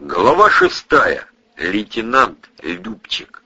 Глава шестая. Лейтенант Любчик.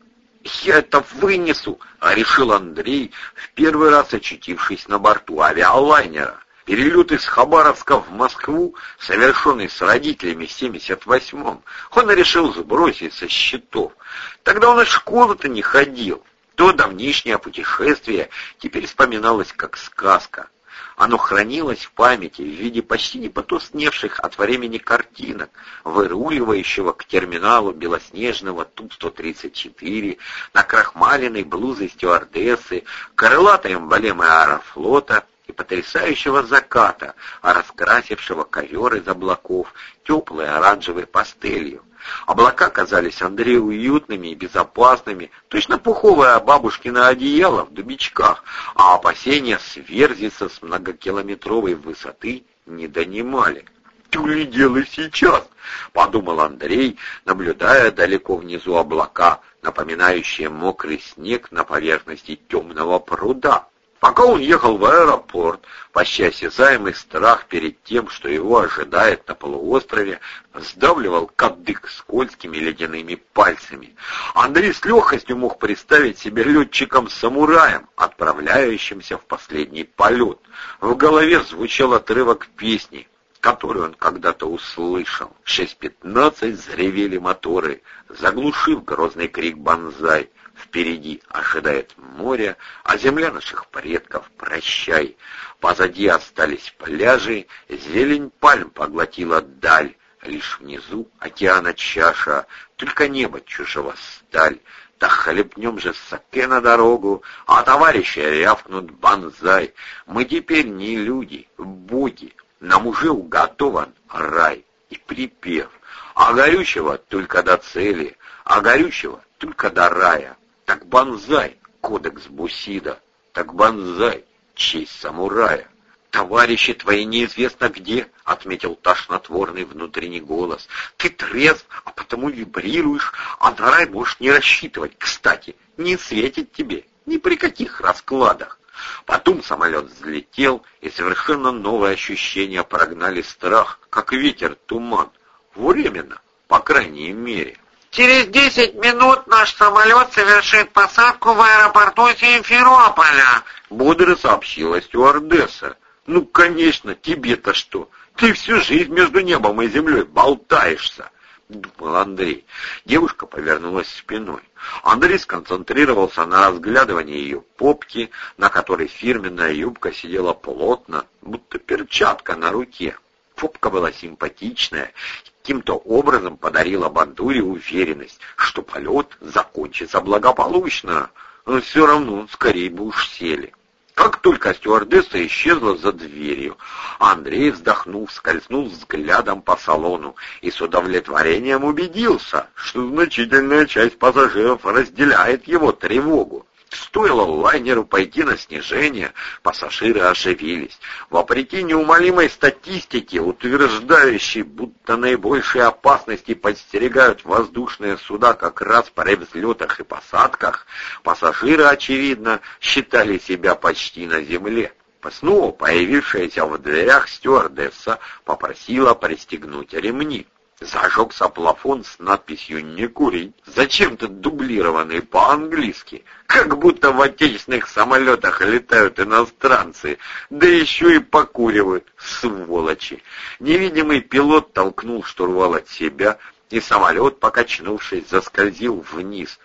«Я это вынесу!» — решил Андрей, в первый раз очутившись на борту авиалайнера. Перелет из Хабаровска в Москву, совершенный с родителями в 78-м, он решил сбросить со счетов. Тогда он и в школу-то не ходил. То давнишнее путешествие теперь вспоминалось как сказка. Оно хранилось в памяти в виде почти не потусневших от времени картинок, выруливающего к терминалу белоснежного Ту-134, накрахмаленной блузой стюардессы, крылатой эмблемы аэрофлота и потрясающего заката, раскрасившего ковер из облаков теплой оранжевой пастелью. Облака казались Андрею уютными и безопасными, точно пуховое бабушкино одеяло в дубичках, а опасения сверзиться с многокилометровой высоты не донимали. «То ли дело сейчас!» — подумал Андрей, наблюдая далеко внизу облака, напоминающие мокрый снег на поверхности темного пруда. Пока он ехал в аэропорт, почти осязаемый страх перед тем, что его ожидает на полуострове, сдавливал кадык скользкими ледяными пальцами. Андрей с легкостью мог представить себя летчиком-самураем, отправляющимся в последний полет. В голове звучал отрывок песни, которую он когда-то услышал. В 6.15 заревели моторы, заглушив грозный крик «Бонзай!» Впереди ожидает море, а земля наших предков прощай. Позади остались пляжи, зелень пальм поглотила даль. Лишь внизу океана чаша, только небо чужого сталь. Так хлебнем же саке на дорогу, а товарищи рявкнут банзай. Мы теперь не люди, боги, нам уже уготован рай. И припев, а горючего только до цели, а горючего только до рая. Так банзай, кодекс Бусида, так банзай, честь самурая. «Товарищи твои неизвестно где», — отметил тошнотворный внутренний голос. «Ты трезв, а потому вибрируешь, а на рай можешь не рассчитывать. Кстати, не светит тебе ни при каких раскладах». Потом самолет взлетел, и совершенно новые ощущения прогнали страх, как ветер туман. Временно, по крайней мере. Через десять минут наш самолет совершит посадку в аэропорту Симферополя», — бодро сообщила стюардесса. «Ну, конечно, тебе-то что? Ты всю жизнь между небом и землей болтаешься», — думал Андрей. Девушка повернулась спиной. Андрей сконцентрировался на разглядывании ее попки, на которой фирменная юбка сидела плотно, будто перчатка на руке. Попка была симпатичная, каким-то образом подарила Бандуре уверенность, что полет закончится благополучно, но все равно скорее бы уж сели. Как только стюардесса исчезла за дверью, Андрей, вздохнув, скользнул взглядом по салону и с удовлетворением убедился, что значительная часть пассажиров разделяет его тревогу. Стоило лайнеру пойти на снижение, пассажиры оживились. Вопреки неумолимой статистике, утверждающей, будто наибольшие опасности подстерегают воздушные суда как раз при взлетах и посадках, пассажиры, очевидно, считали себя почти на земле. Снова появившаяся в дверях стюардесса попросила пристегнуть ремни. Зажегся плафон с надписью «Не курить», зачем-то дублированный по-английски, как будто в отечественных самолетах летают иностранцы, да еще и покуривают, сволочи. Невидимый пилот толкнул штурвал от себя, и самолет, покачнувшись, заскользил вниз,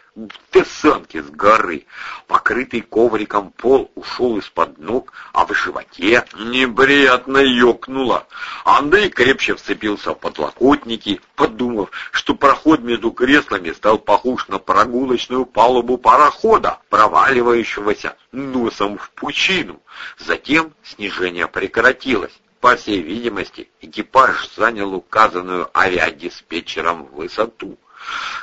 Тесанки с горы. Покрытый ковриком пол ушел из-под ног, а в животе неприятно ёкнуло. Андрей крепче вцепился в подлокотники, подумав, что проход между креслами стал похож на прогулочную палубу парохода, проваливающегося носом в пучину. Затем снижение прекратилось. По всей видимости, экипаж занял указанную авиадиспетчером высоту.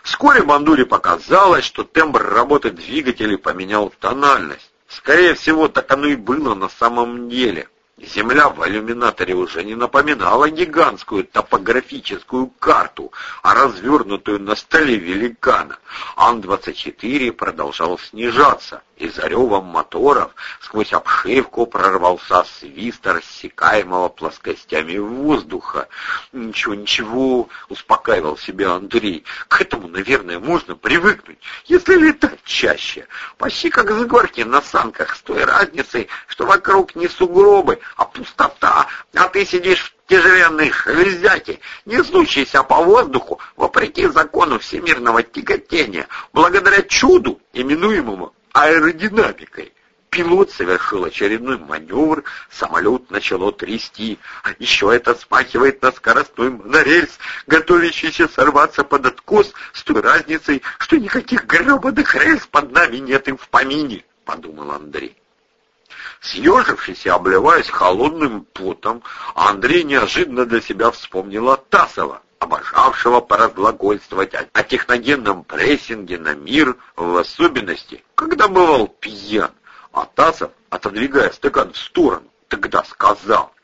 Вскоре Бандуре показалось, что тембр работы двигателей поменял тональность. Скорее всего, так оно и было на самом деле. Земля в иллюминаторе уже не напоминала гигантскую топографическую карту, а развернутую на столе великана. Ан-24 продолжал снижаться, и за ревом моторов сквозь обшивку прорвался свист рассекаемого плоскостями воздуха. «Ничего, ничего», — успокаивал себя Андрей, — «к этому, наверное, можно привыкнуть, если летать чаще. Почти как с горки на санках, с той разницей, что вокруг не сугробы, а пустота, а ты сидишь в тяжеленной железяке, несущейся по воздуху, вопреки закону всемирного тяготения, благодаря чуду, именуемому аэродинамикой. Пилот совершил очередной маневр, самолет начало трясти. А еще это смахивает на скоростной монорельс, готовящийся сорваться под откос с той разницей, что никаких гребаных рельс под нами нет им в помине, — подумал Андрей. Съежившись и обливаясь холодным потом, Андрей неожиданно для себя вспомнил Атасова, обожавшего поразглагольствовать о, о техногенном прессинге на мир, в особенности, когда бывал пьян. Атасов, отодвигая стакан в сторону, тогда сказал,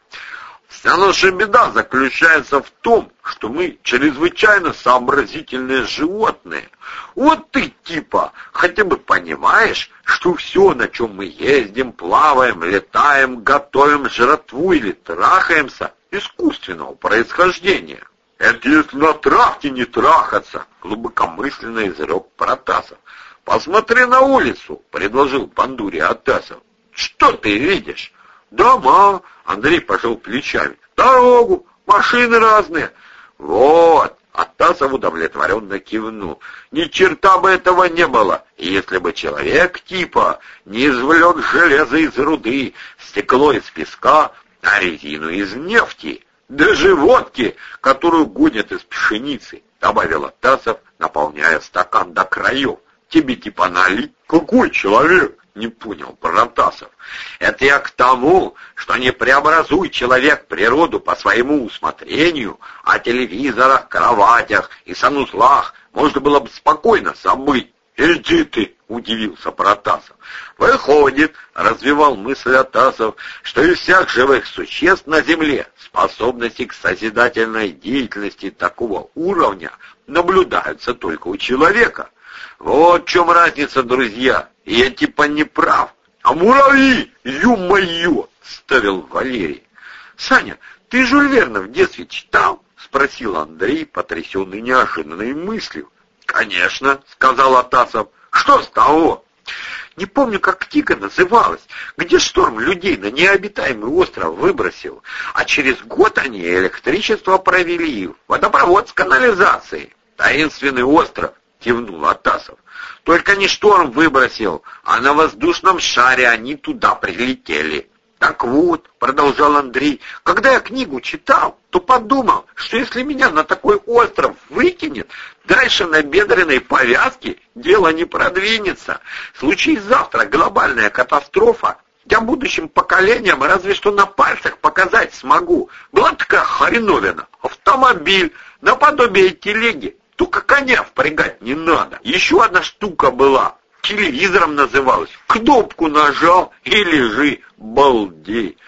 Вся наша беда заключается в том, что мы чрезвычайно сообразительные животные. Вот типа хотя бы понимаешь, что все, на чем мы ездим, плаваем, летаем, готовим жратву или трахаемся, искусственного происхождения. Это если на травке не трахаться, глубокомысленно изрек Протасов. Посмотри на улицу, предложил Пандуре Атасов. Что ты видишь? Дома, Андрей пожал плечами. Дорогу, машины разные. Вот, Атасов удовлетворенно кивнул. Ни черта бы этого не было, если бы человек типа не извлек железо из руды, стекло из песка, а резину из нефти, даже водки, которую гонят из пшеницы, добавил Атасов, наполняя стакан до краев. Тебе типа налить? Какой человек? Не понял Протасов. Это я к тому, что не преобразуй человек природу по своему усмотрению, а телевизорах, кроватях и санузлах можно было бы спокойно забыть. «Иди ты!» — удивился Протасов. «Выходит, — развивал мысль Атасов, — что из всех живых существ на Земле способности к созидательной деятельности такого уровня наблюдаются только у человека. Вот в чем разница, друзья. Я типа не прав. А муравьи, ё-моё, ставил Валерий. Саня, ты Жюль Верна в детстве читал? Спросил Андрей, потрясенный неожиданной мыслью. «Конечно», — сказал Атасов. «Что с того?» Не помню, как книга называлась, где шторм людей на необитаемый остров выбросил, а через год они электричество провели, водопровод с канализацией. Таинственный остров, кивнул Атасов. Только не шторм выбросил, а на воздушном шаре они туда прилетели. Так вот, продолжал Андрей, когда я книгу читал, то подумал, что если меня на такой остров выкинет, дальше на бедренной повязке дело не продвинется. Случись завтра глобальная катастрофа, я будущим поколениям разве что на пальцах показать смогу. Была такая хреновина. Автомобиль, наподобие телеги, только коня впрягать не надо. Еще одна штука была. Телевизором называлась. Кнопку нажал и лежи, балдей.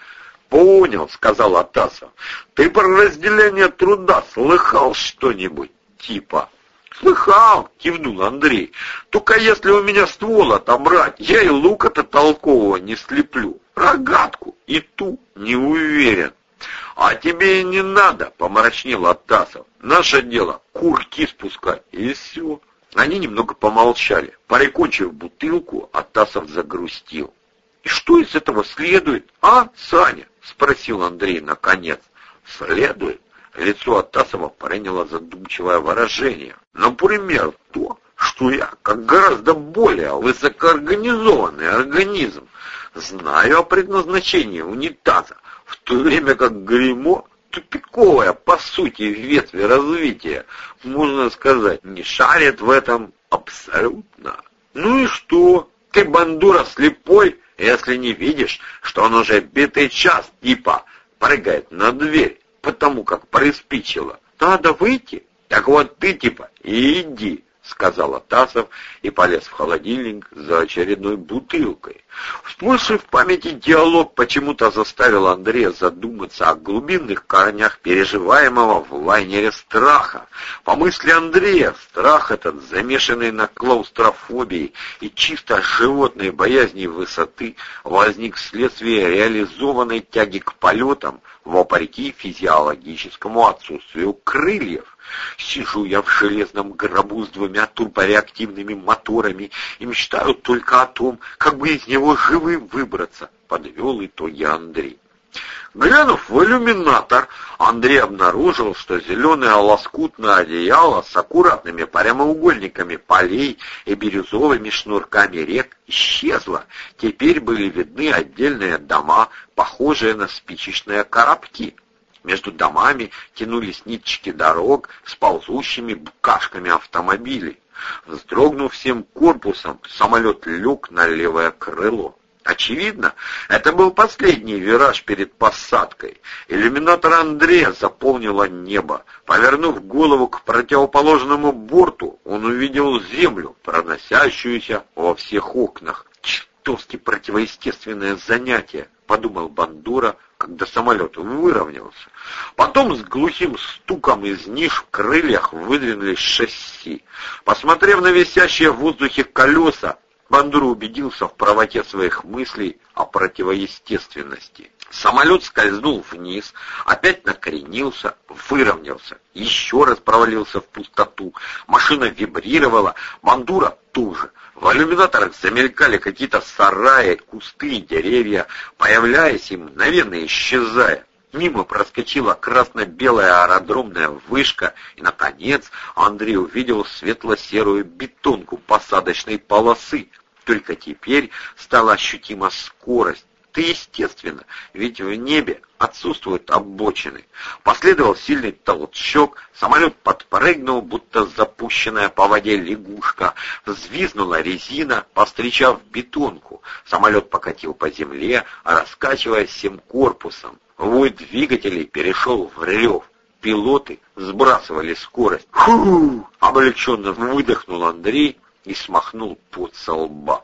Понял, сказал Атасов. Ты про разделение труда слыхал что-нибудь? Типа. «Слыхал!» — кивнул Андрей. «Только если у меня ствол отобрать, я и лука-то толкового не слеплю. Рогатку и ту не уверен». «А тебе и не надо», — помрачнел Атасов. «Наше дело — курки спускать, и все». Они немного помолчали. Прикончив бутылку, Атасов загрустил. «И что из этого следует, а, Саня?» — спросил Андрей наконец. «Следует?» Лицо Атасова приняло задумчивое выражение. «Например, то, что я, как гораздо более высокоорганизованный организм, знаю о предназначении унитаза, в то время как гримо тупиковая, по сути, ветви развития, можно сказать, не шарит в этом абсолютно. Ну и что? Ты, бандура, слепой, если не видишь, что он уже битый час, типа, прыгает на дверь, потому как приспичило. Надо выйти. Так вот ты, типа, иди. — сказал Атасов и полез в холодильник за очередной бутылкой. Всплывший в памяти диалог почему-то заставил Андрея задуматься о глубинных корнях переживаемого в лайнере страха. По мысли Андрея, страх этот, замешанный на клаустрофобии и чисто животной боязни высоты, возник вследствие реализованной тяги к полетам, вопреки физиологическому отсутствию крыльев. Сижу я в железном гробу с двумя турбореактивными моторами и мечтаю только о том, как бы из него живым выбраться, — подвел итоги Андрей. Глянув в иллюминатор, Андрей обнаружил, что зеленое лоскутное одеяло с аккуратными прямоугольниками полей и бирюзовыми шнурками рек исчезло. Теперь были видны отдельные дома, похожие на спичечные коробки. Между домами тянулись ниточки дорог с ползущими букашками автомобилей. Вздрогнув всем корпусом, самолет лег на левое крыло. Очевидно, это был последний вираж перед посадкой. Иллюминатор Андрея заполнило небо. Повернув голову к противоположному борту, он увидел землю, проносящуюся во всех окнах. Чертовски противоестественное занятие, подумал Бандура, когда самолет выровнялся. Потом с глухим стуком из ниш в крыльях выдвинулись шасси. Посмотрев на висящие в воздухе колеса, Бандура убедился в правоте своих мыслей о противоестественности. Самолет скользнул вниз, опять накренился, выровнялся, еще раз провалился в пустоту. Машина вибрировала, Бандура тоже. В иллюминаторах замелькали какие-то сараи, кусты и деревья, появляясь и мгновенно исчезая. Мимо проскочила красно-белая аэродромная вышка, и, наконец, Андрей увидел светло-серую бетонку посадочной полосы. Только теперь стала ощутима скорость. Ты естественно, ведь в небе отсутствуют обочины. Последовал сильный толчок, самолет подпрыгнул, будто запущенная по воде лягушка. Взвизнула резина, повстречав бетонку. Самолет покатил по земле, раскачиваясь всем корпусом. Вой двигателей перешел в рев. Пилоты сбрасывали скорость. «Фу!» — облегченно выдохнул Андрей и смахнул пот со лба.